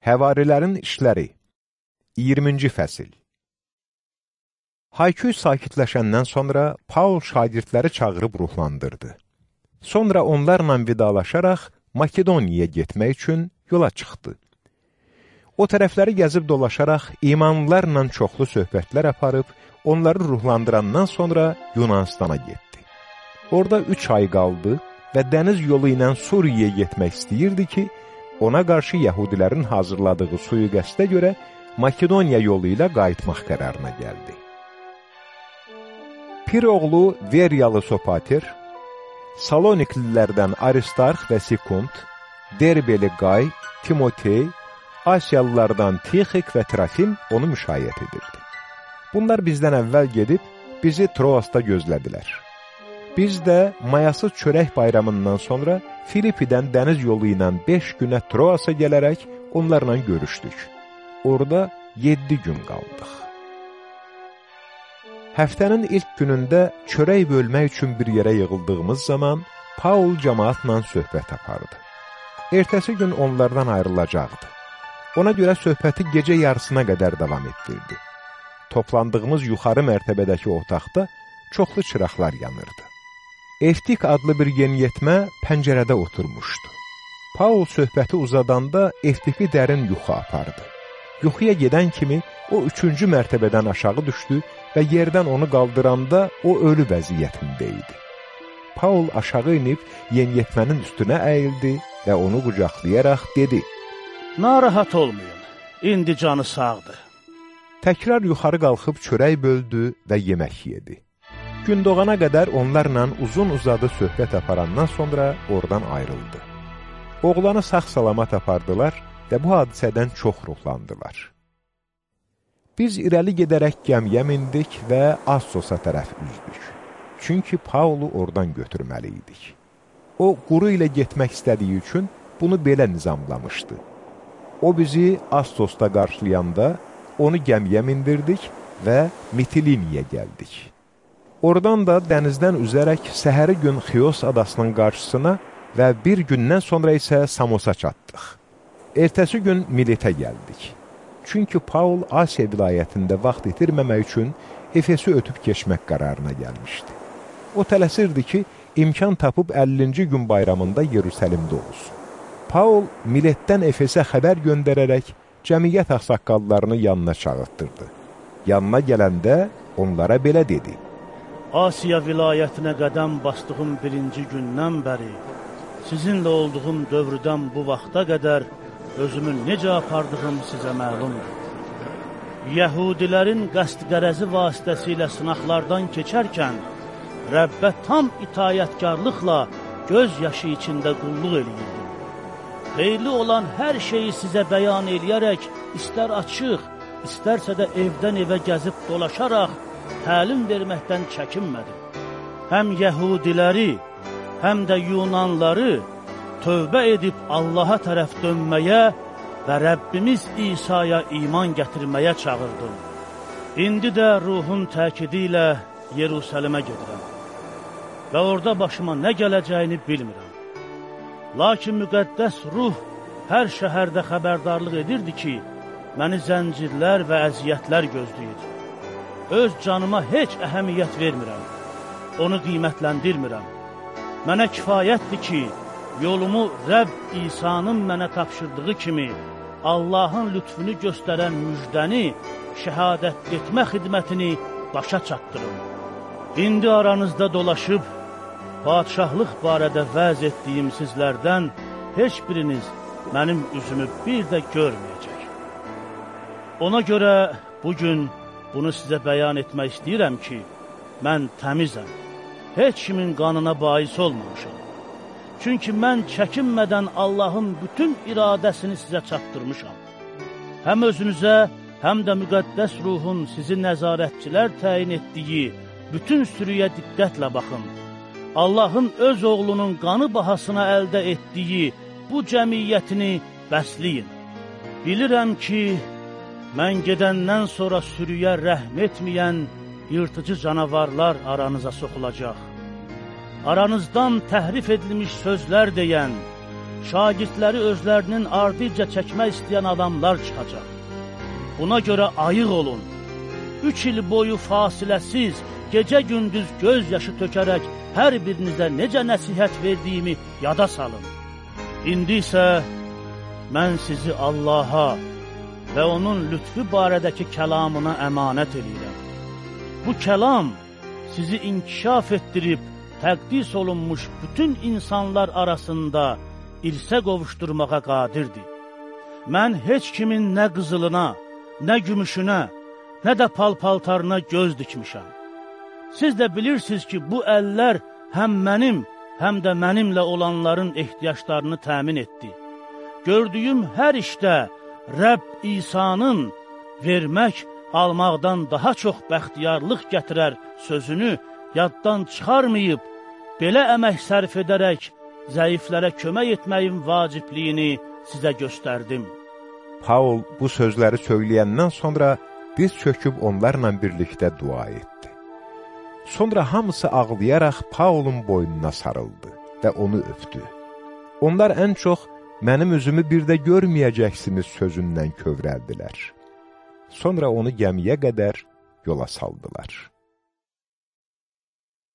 Həvarilərin işləri 20-ci fəsil Hayküy sakitləşəndən sonra Paul şagirdləri çağırıb ruhlandırdı. Sonra onlarla vidalaşaraq Makedoniyaya getmək üçün yola çıxdı. O tərəfləri gəzib dolaşaraq imanlılarla çoxlu söhbətlər aparıb, onları ruhlandırandan sonra Yunanistana getdi. Orada üç ay qaldı və dəniz yolu ilə Suriyaya getmək istəyirdi ki, ona qarşı yəhudilərin hazırladığı suyu-qəstə görə Makedoniya yolu ilə qayıtmaq qərarına gəldi. Pir oğlu Veriyalı Sopater, Saloniklilərdən Aristarx və Sikund, Derbeli Qay, Timotey, Asiyalılardan Tixik və Trafim onu müşayiət edirdi. Bunlar bizdən əvvəl gedib, bizi Troasda gözlədilər. Biz də mayasız çörək bayramından sonra Filipidən dəniz yolu ilə 5 günə Troasa gələrək onlarla görüşdük. Orada 7 gün qaldıq. Həftənin ilk günündə çörək bölmək üçün bir yerə yığıldığımız zaman Paul cəmaatla söhbət apardı. Ertəsi gün onlardan ayrılacaqdı. Ona görə söhbəti gecə yarısına qədər davam etdirdi. Toplandığımız yuxarı mərtəbədəki otaqda çoxlu çıraqlar yanırdı. Eftik adlı bir yeniyetmə pəncərədə oturmuşdu. Paul söhbəti uzadanda Eftiki dərin yuxu apardı. Yuxuya gedən kimi o üçüncü mərtəbədən aşağı düşdü və yerdən onu qaldıranda o ölü vəziyyətində idi. Paul aşağı inib yeniyetmənin üstünə əyildi və onu qucaqlayaraq dedi, Narahat olmayın, indi canı sağdır. Təkrar yuxarı qalxıb çörək böldü və yemək yedi. Gün doğana qədər onlarla uzun-uzadı söhbət aparandan sonra oradan ayrıldı. Oğlanı sağ-salamat apardılar və bu hadisədən çox ruhlandılar. Biz irəli gedərək gəmiyə mindik və Assosa tərəf üzdük. Çünki Paulu oradan götürməli idik. O, quru ilə getmək istədiyi üçün bunu belə nizamlamışdı. O bizi Assosda qarşılayanda onu gəmiyə mindirdik və Mitiliniyə gəldik. Oradan da dənizdən üzərək səhəri gün Xios adasının qarşısına və bir gündən sonra isə Samosa çatdıq. Ertəsi gün Militə gəldik. Çünki Paul Asiya vilayətində vaxt itirməmək üçün Efesi ötüb keçmək qərarına gəlmişdi. O tələsirdi ki, imkan tapıb 50-ci gün bayramında Yerusəlimdə olsun. Paul Miletdən Efesə xəbər göndərərək cəmiyyət axsaqqallarını yanına çağırtdırdı. Yanına gələndə onlara belə dedi. Asiya vilayətinə qədəm bastığım birinci gündən bəri, sizinlə olduğum dövrdən bu vaxta qədər özümü necə apardığım sizə məlumdur. Yəhudilərin qəst-qərəzi vasitəsilə sınaqlardan keçərkən, Rəbbə tam itayətkarlıqla göz yaşı içində qulluq eləyirdim. Xeyli olan hər şeyi sizə bəyan eləyərək, istər açıq, istərsə də evdən evə gəzib dolaşaraq, təlim verməkdən çəkinmədim. Həm yəhudiləri, həm də yunanları tövbə edib Allaha tərəf dönməyə və Rəbbimiz İsa'ya iman gətirməyə çağırdım. İndi də ruhun təkidi ilə Yerusəlimə gedirəm və orada başıma nə gələcəyini bilmirəm. Lakin müqəddəs ruh hər şəhərdə xəbərdarlıq edirdi ki, məni zəncirlər və əziyyətlər gözləyir öz canıma heç əhəmiyyət vermirəm, onu qiymətləndirmirəm. Mənə kifayətdir ki, yolumu Rəbb İsa'nın mənə tapşırdığı kimi Allahın lütfünü göstərən müjdəni, şəhadət etmə xidmətini başa çatdırım. İndi aranızda dolaşıb, padişahlıq barədə vəz etdiyim sizlərdən heç biriniz mənim üzümü bir də görməyəcək. Ona görə bugün Bunu sizə bəyan etmək istəyirəm ki, mən təmizəm, heç kimin qanına bais olmamışam. Çünki mən çəkinmədən Allahın bütün iradəsini sizə çatdırmışam. Həm özünüzə, həm də müqəddəs ruhun sizi nəzarətçilər təyin etdiyi bütün sürüyə diqqətlə baxın. Allahın öz oğlunun qanı bahasına əldə etdiyi bu cəmiyyətini bəsləyin. Bilirəm ki, Mən gedəndən sonra sürüyə rəhm etməyən yırtıcı canavarlar aranıza soxulacaq. Aranızdan təhrif edilmiş sözlər deyən, şagirdləri özlərinin ardınca çəkmək istəyən adamlar çıxacaq. Buna görə ayıq olun. Üç il boyu fasiləsiz, gecə-gündüz göz yaşı tökərək hər birinizə necə nəsihət verdiyimi yada salın. İndi isə mən sizi Allaha və onun lütfü barədəki kəlamına əmanət edirəm. Bu kəlam sizi inkişaf etdirib, təqdis olunmuş bütün insanlar arasında irsə qovuşdurmağa qadirdir. Mən heç kimin nə qızılına, nə gümüşünə, nə də pal-paltarına göz dikmişəm. Siz də bilirsiniz ki, bu əllər həm mənim, həm də mənimlə olanların ehtiyaclarını təmin etdi. Gördüyüm hər işdə Rəbb İsa'nın vermək, almaqdan daha çox bəxtiyarlıq gətirər sözünü yaddan çıxarmayıb, belə əmək sərf edərək zəiflərə kömək etməyin vacibliyini sizə göstərdim. Paul bu sözləri söyləyəndən sonra diz çöküb onlarla birlikdə dua etdi. Sonra hamısı ağlayaraq Paulun boynuna sarıldı və onu öpdü. Onlar ən çox mənim üzümü bir də görməyəcəksiniz sözündən kövrəldilər. Sonra onu gəmiyə qədər yola saldılar.